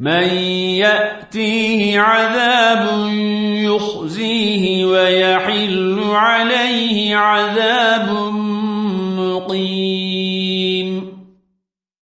من يأتيه عذاب يخزيه ويحل عليه عذاب مقيم